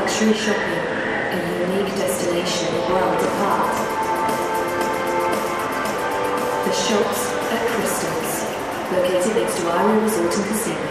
luxury shopping, a unique destination worlds apart. The shops at Crystals, located next to Aria Resort and Casino.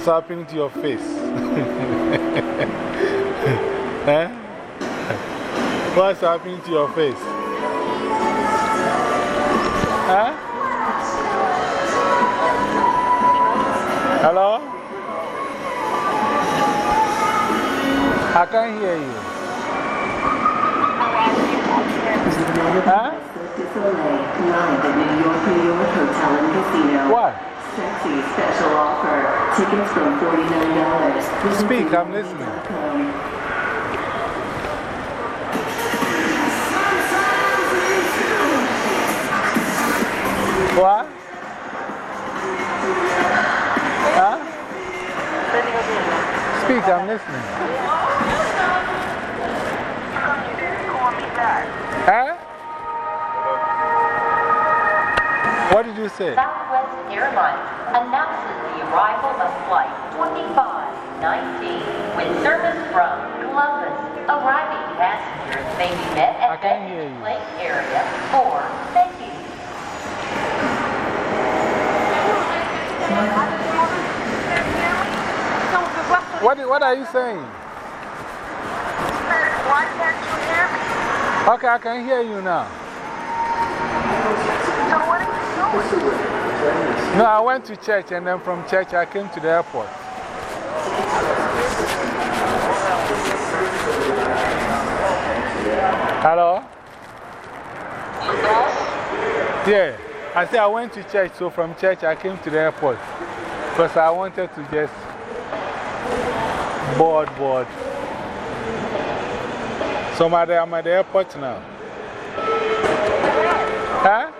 Eh? What's happening to your face? eh? What's happening to your face? Huh? Hello? I can't hear you. Eh? Huh? Why? Taxi special offer. Tickets from $49. Speak, I'm listening. What? Huh? Speak, I'm listening. Huh? What did you say? Southwest Airlines announces the arrival of Flight 2519 with service from Columbus. Arriving passengers may be met at can't hear Veterans you. Lake area for thank you. What, what are you saying? Why can't you hear me? Okay, I can hear you now. So what are you doing? No, I went to church and then from church I came to the airport. Hello? Yeah, I said I went to church, so from church I came to the airport because I wanted to just board, board. So I'm at the, I'm at the airport now. Huh?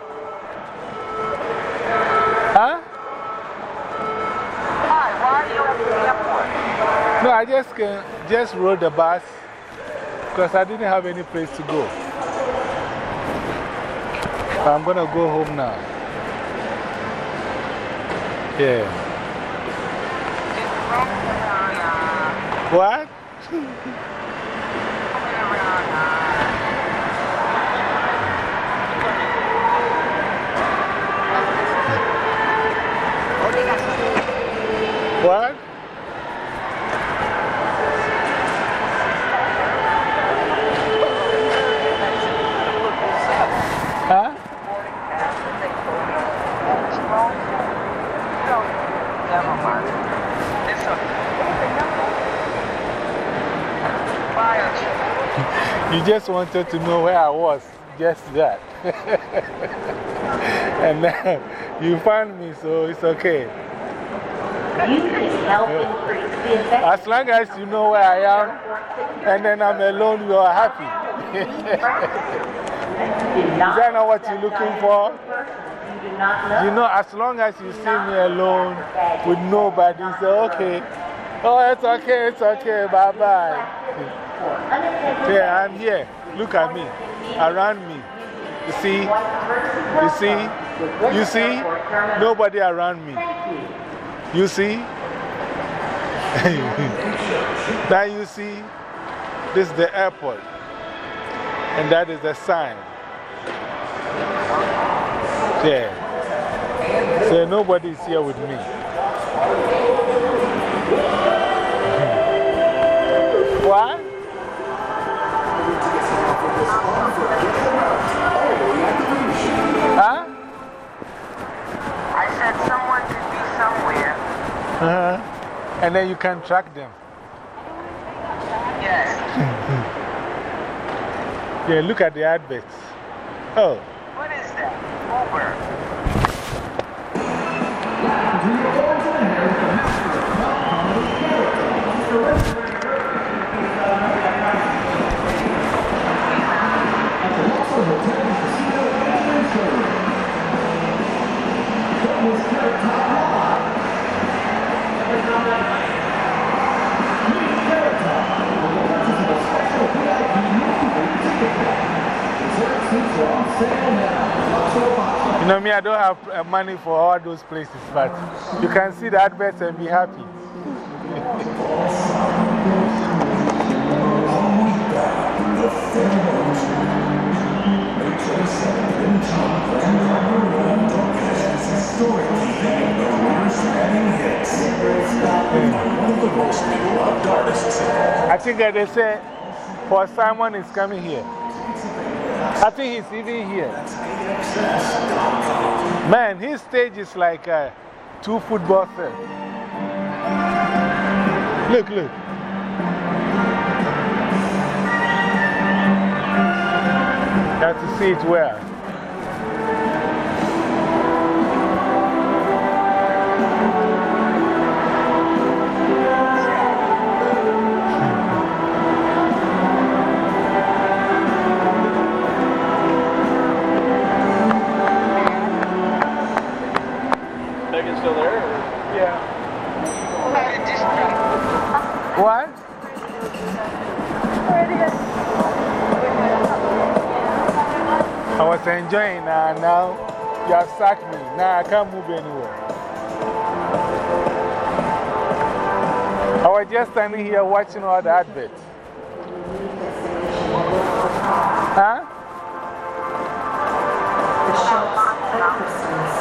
No, I just, just rode the bus because I didn't have any place to go. I'm to go home now. Yeah. What? What? Huh? Never mind. It's okay. Fire You just wanted to know where I was, just that. and then you found me, so it's okay. You can help increase the. As long as you know where I am, and then I'm alone, you are happy. Is that not what you're looking for? You know. As long as you see me alone with nobody, say, okay. Oh, it's okay, it's okay, bye bye. Yeah, I'm here. Look at me. Around me. You see? You see? You see? Nobody around me. You see? now you see? This is the airport. And that is the sign. Yeah. So nobody is here with me. -huh. And then you can track them. Yes. Yeah, look at the adverts. Oh, What is that? Uber. You know me, I don't have uh, money for all those places, but you can see the adverts and be happy. I think that they say Paul Simon is coming here. I think he's even here. Man, his stage is like two football fields. Look, look. You have to see it well. Me. Now I can't move anywhere. I was just standing here watching all the adverts. Huh? The shops at Crystals.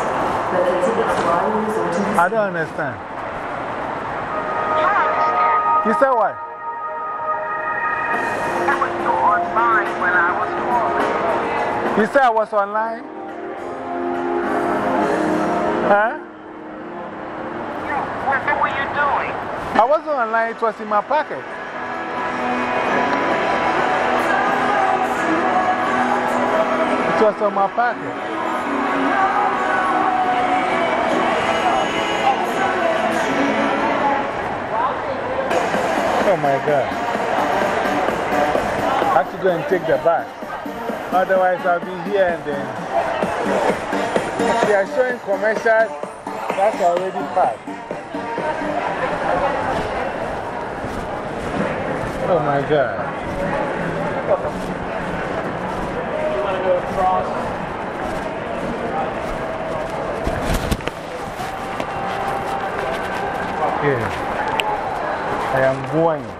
Located at Royal Resort and I don't understand. You understand? You said what? That was you online when I was calling. You said I was online? Huh? You, what, what were you doing? I wasn't online, it was in my pocket. It was on my pocket. Oh my God. I have to go and take the bus. Otherwise, I'll be here and then. They are showing commercials that's already passed. Oh my God. Yeah. I am going.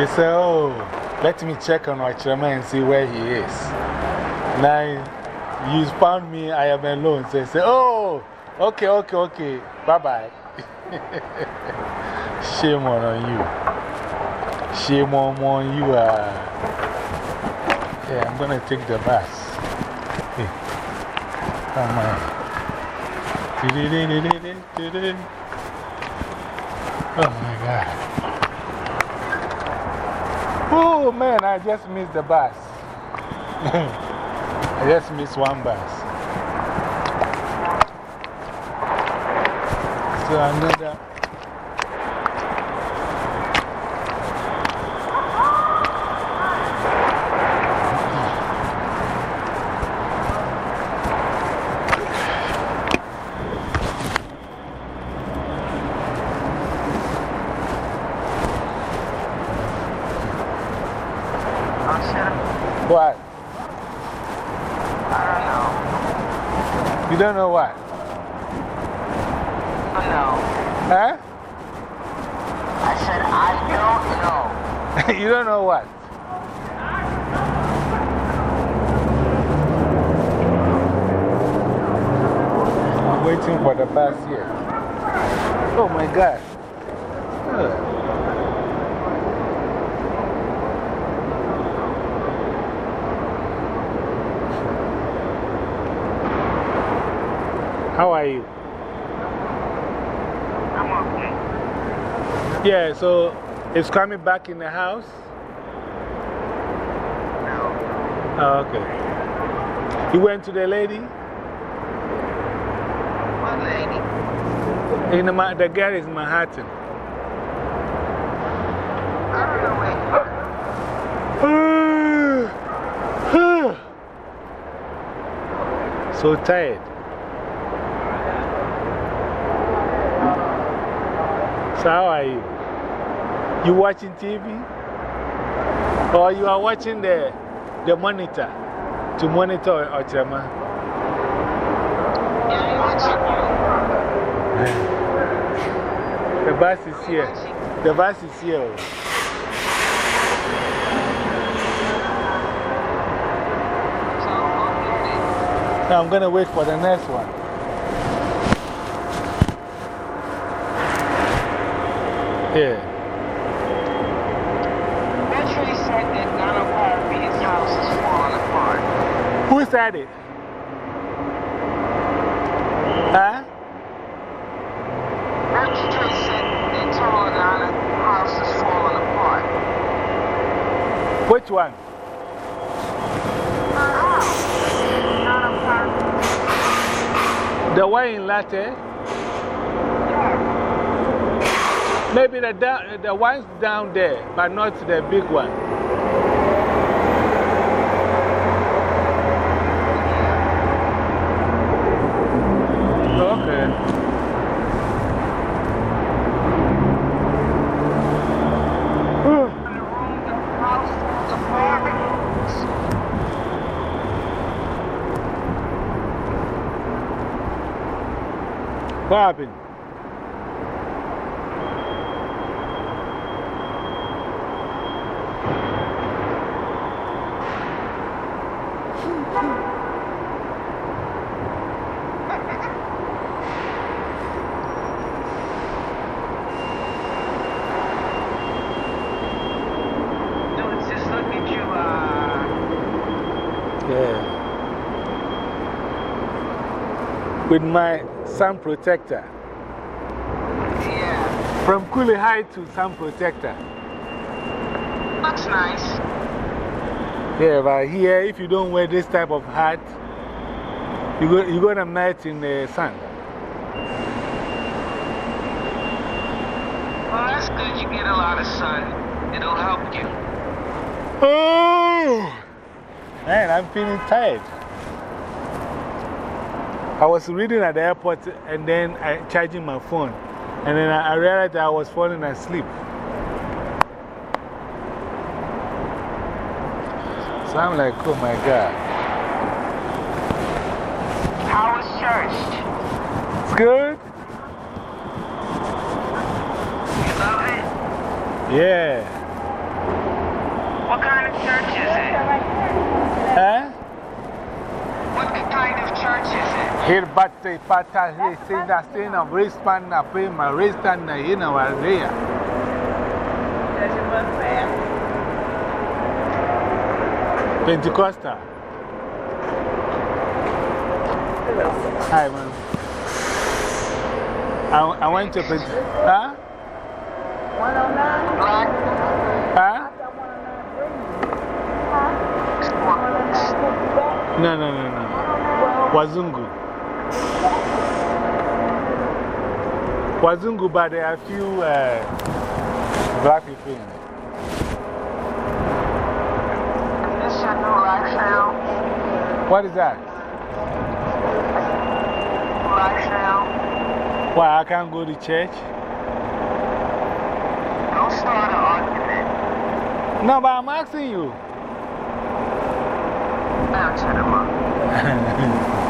He said, Oh, let me check on Ochirama and see where he is. Now, you found me, I am alone. So he said, Oh, okay, okay, okay. Bye bye. Shame on you. Shame on, on you. Uh, yeah, I'm going to take the bus. Oh my. Oh my God. Oh man, I just missed the bus. I just missed one bus. So another. Don't know what? I know. Huh? I said, I don't know. you don't know what? I'm waiting for the bus here. Oh my God. How are you? I'm okay. Yeah, so it's coming back in the house? No. Oh, okay. You went to the lady? What lady? In the, Ma- the girl is Manhattan. I don't know where so tired. So, how are you? You watching TV? Or you are watching the, the monitor to monitor Ochema? The bus is here. The bus is here. I'm going to wait for the next one. Yeah. Metro said that Donald Parby's house is falling apart. Who said it? Huh? Metro said they told Donald house is falling apart. Which one? Her house. Donald Parby. The one in Latte? Maybe the, the ones down there, but not the big one. What happened? Dude, just look at you, uh, Yeah. With my sun protector. yeah. From Cooley High to sun protector. Looks nice. Yeah, but here, if you don't wear this type of hat, you go, you're going to melt in the sun. Well, that's good. You get a lot of sun. It'll help you. Oh! Man, I'm feeling tired. I was reading at the airport and then I charging my phone. And then I, I realized I was falling asleep. So I'm like, oh my God. How was church? It's good? You love it? Yeah. What kind of church is it? Huh? What kind of church is it? Here, but say, Pata, he say that saying of wristband, na pay my wrist and na you know, are there. Pentecostal. Hi, man. I, I went to Pent. Huh? Black? Huh? No, no, no, no. Wazungu. Wazungu, but there are a few uh, black people in lifestyle? What is that? Why I can't go to church? Don't start an argument. No, but I'm asking you. Answer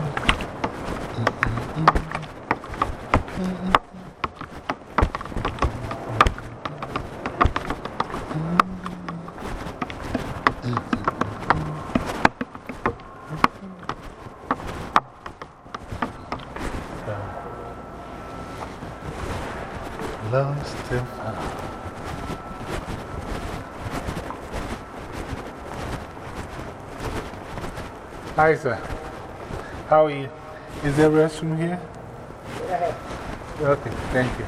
Still fast. Hi, sir. How are you? Is there a restroom here? Yeah. Okay, thank you.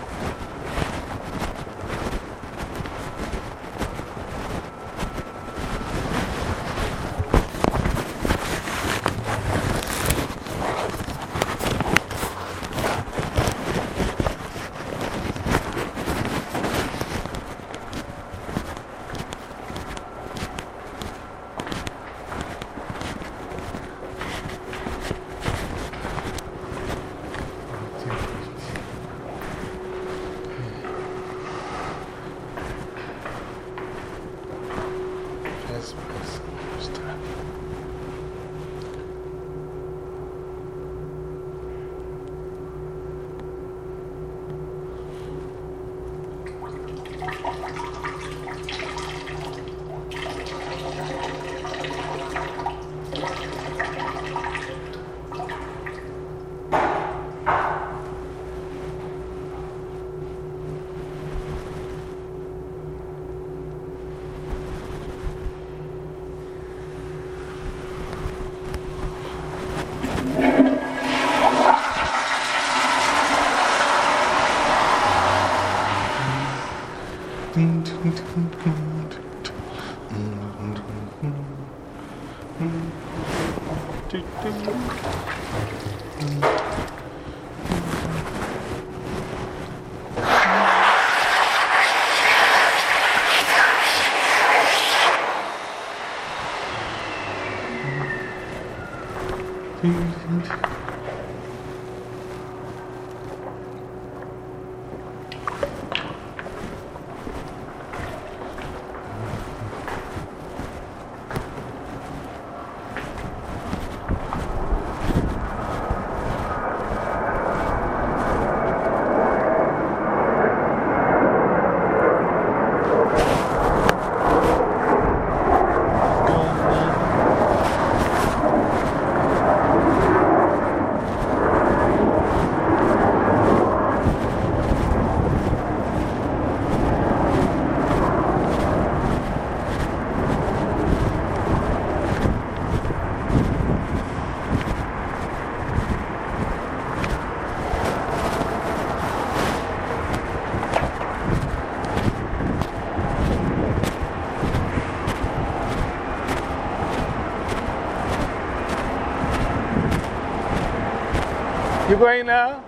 Going now?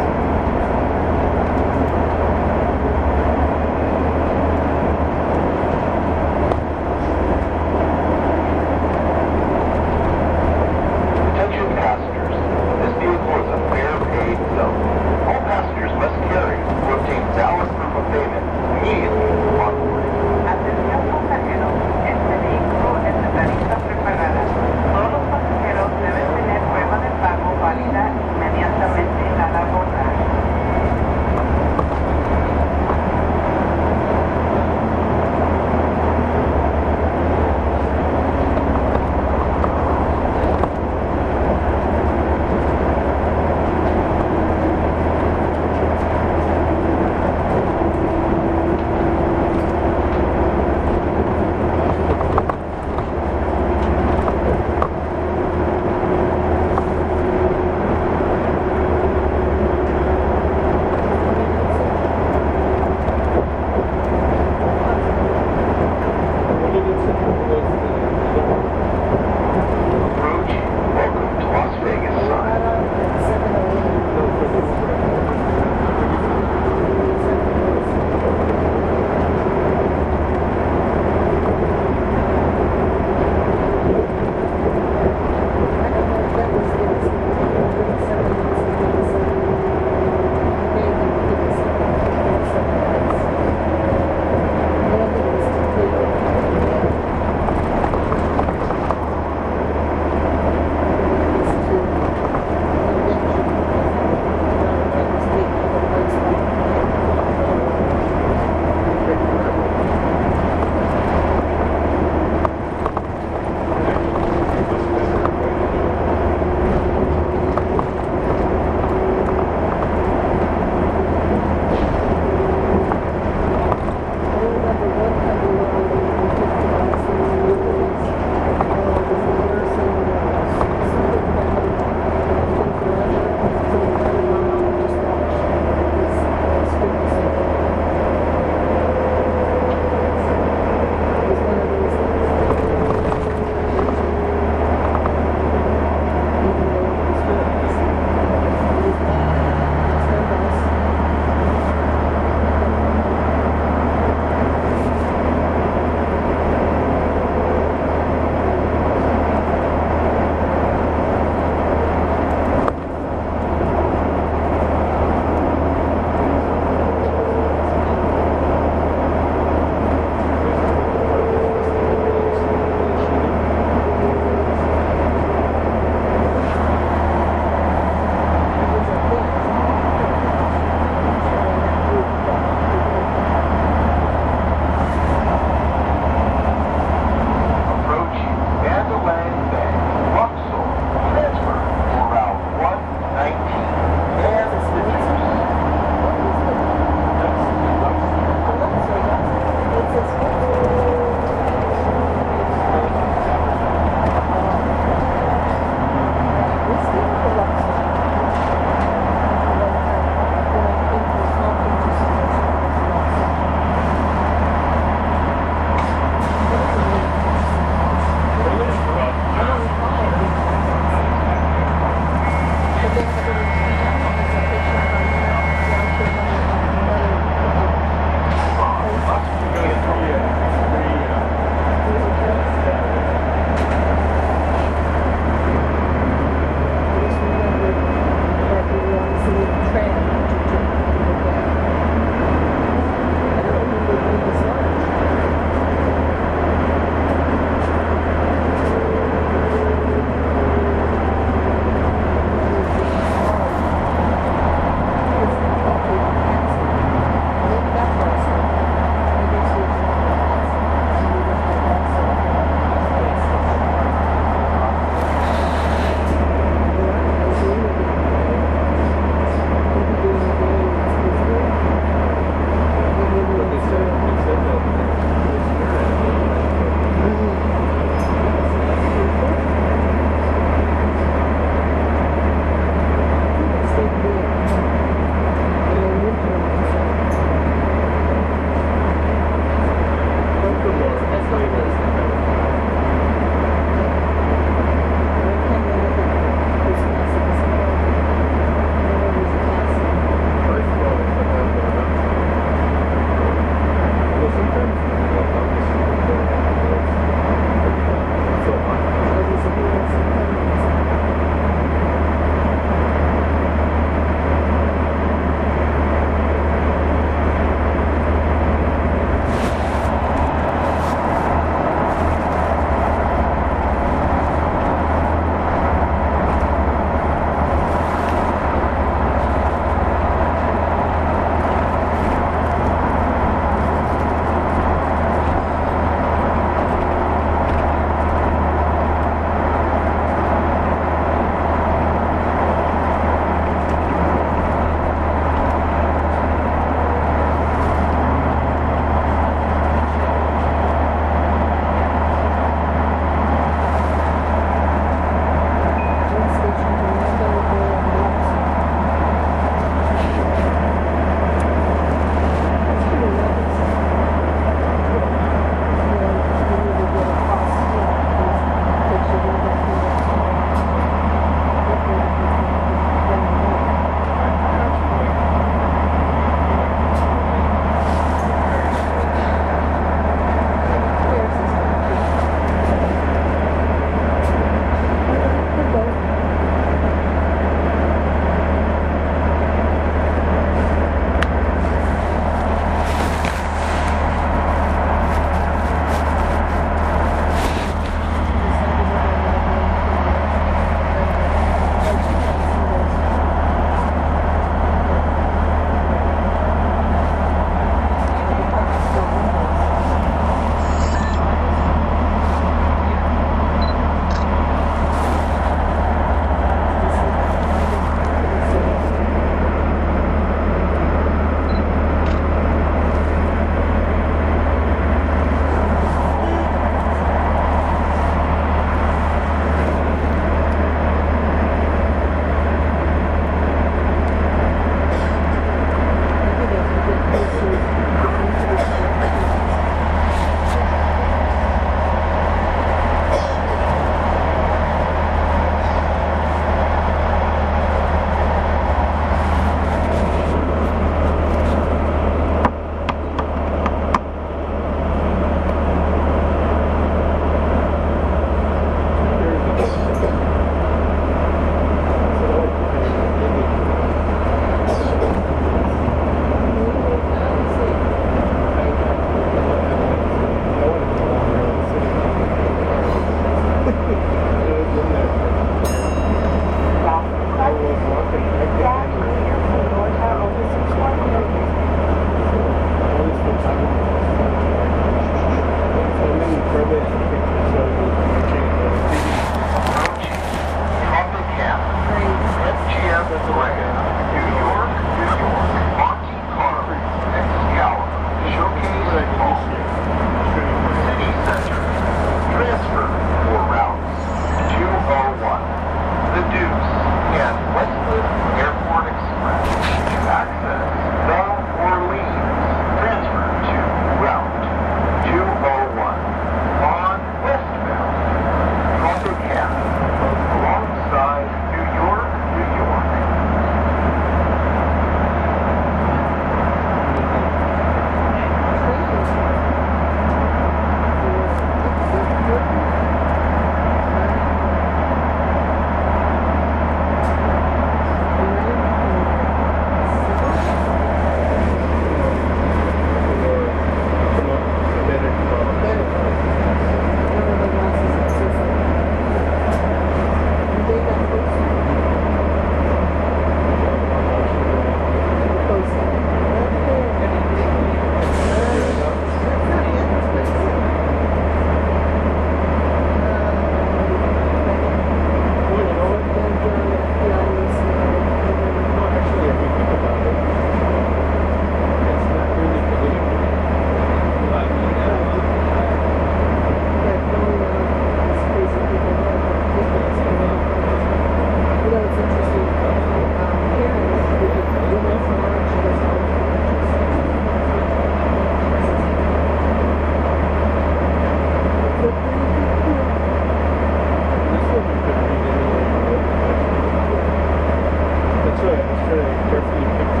to their feet.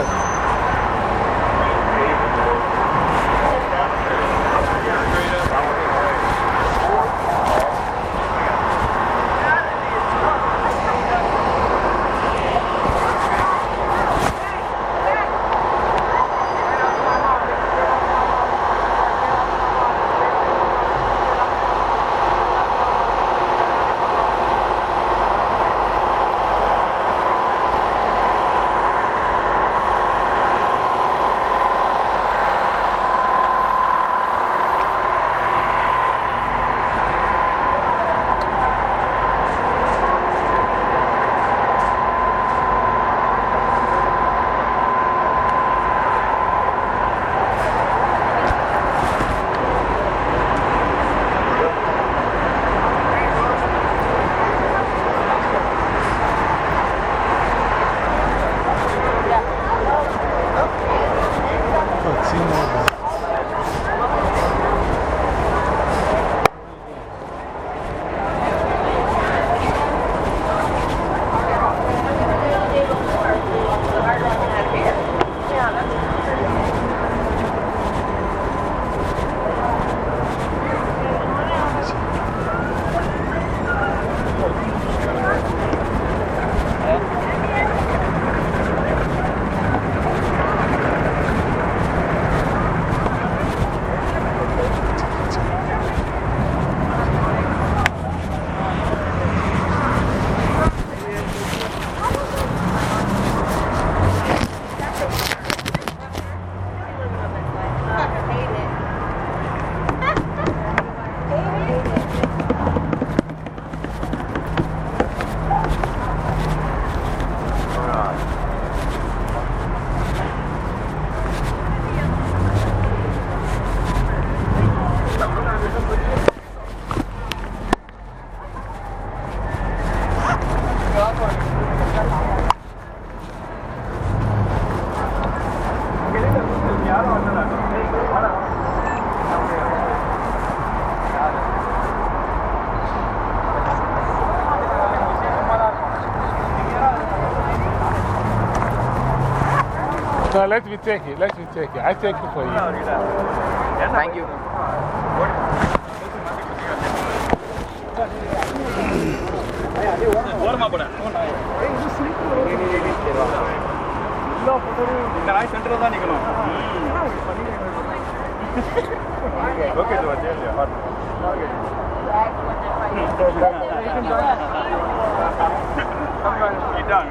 Good. Well, let me take it. Let me take it. I take it for you. Thank you. Look.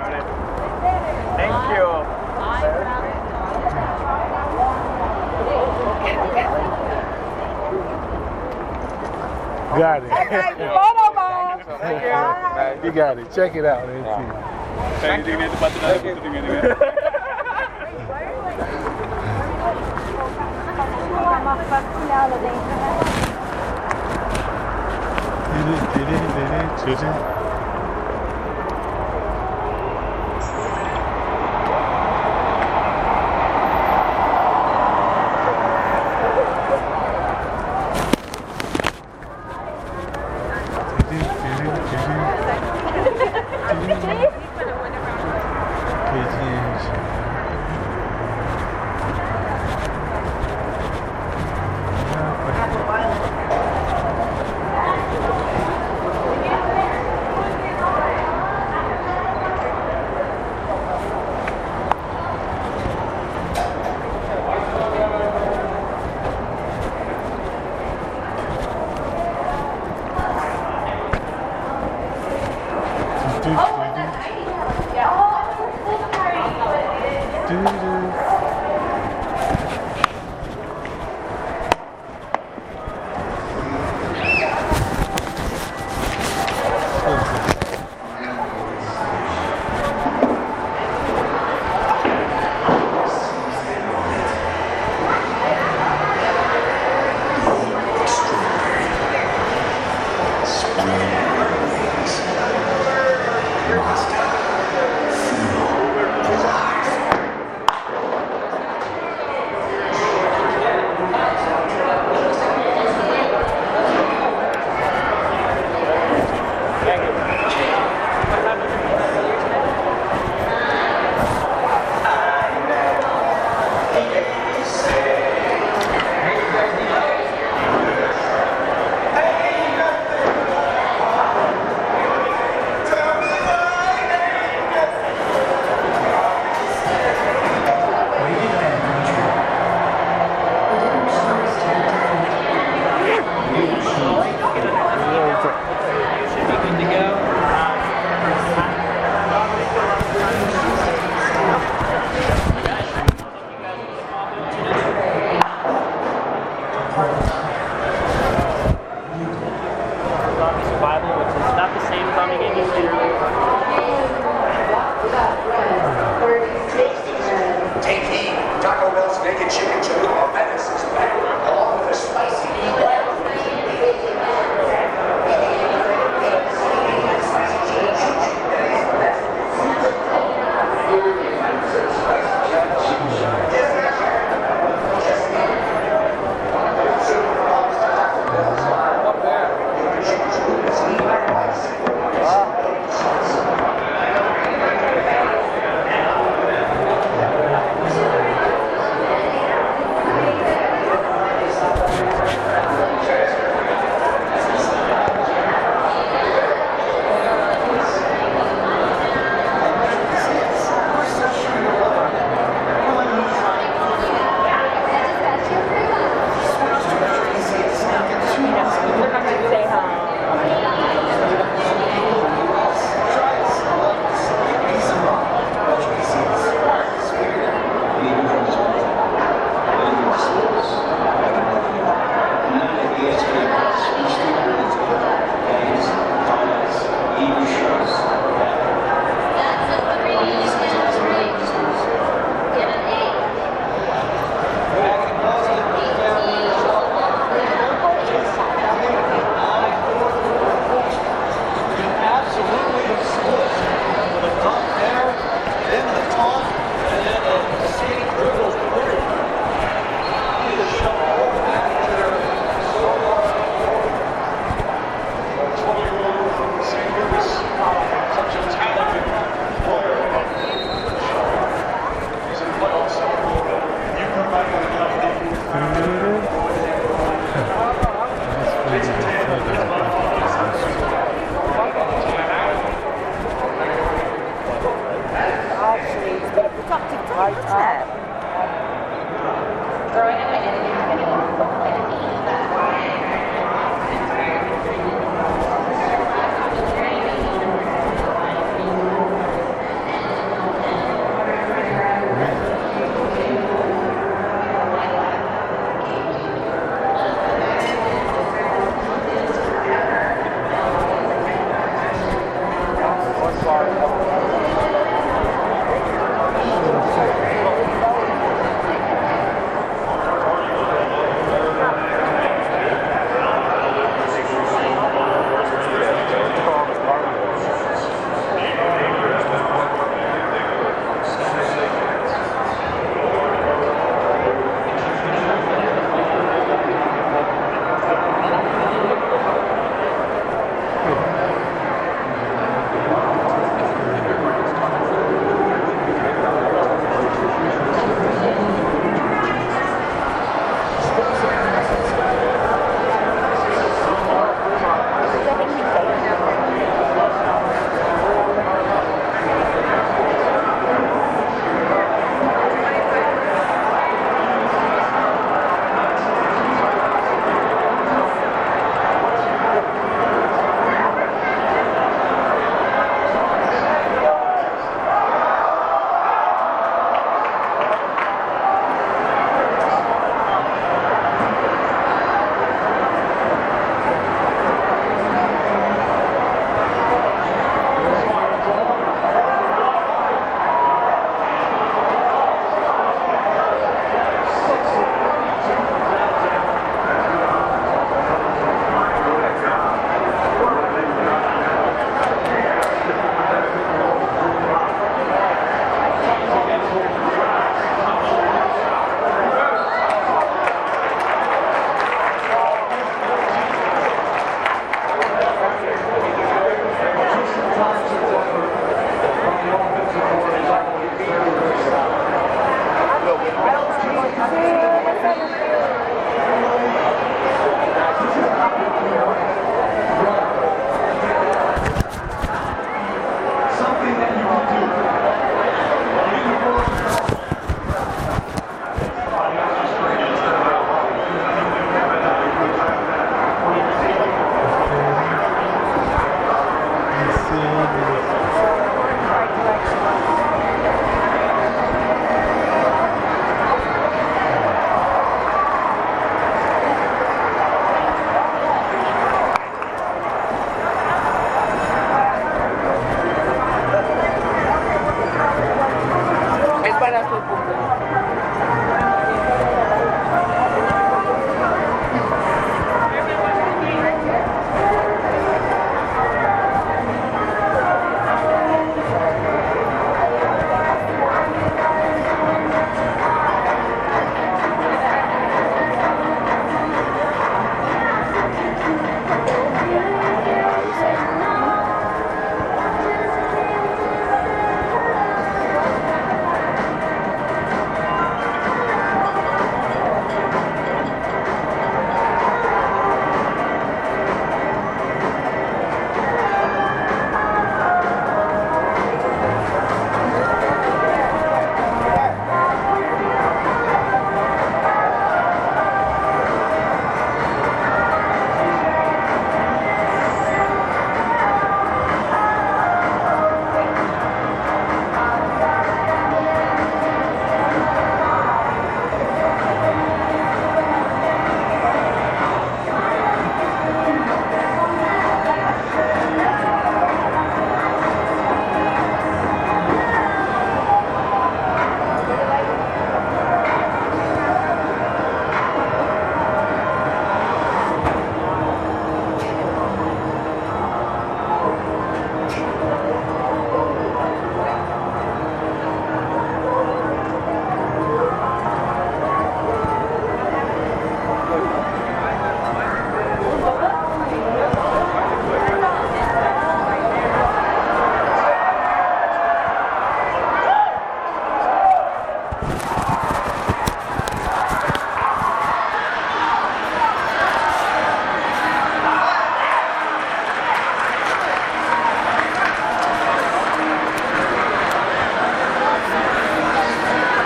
you? Thank you. Got it. Photo You got it. Check it out. Thank you. Thank you.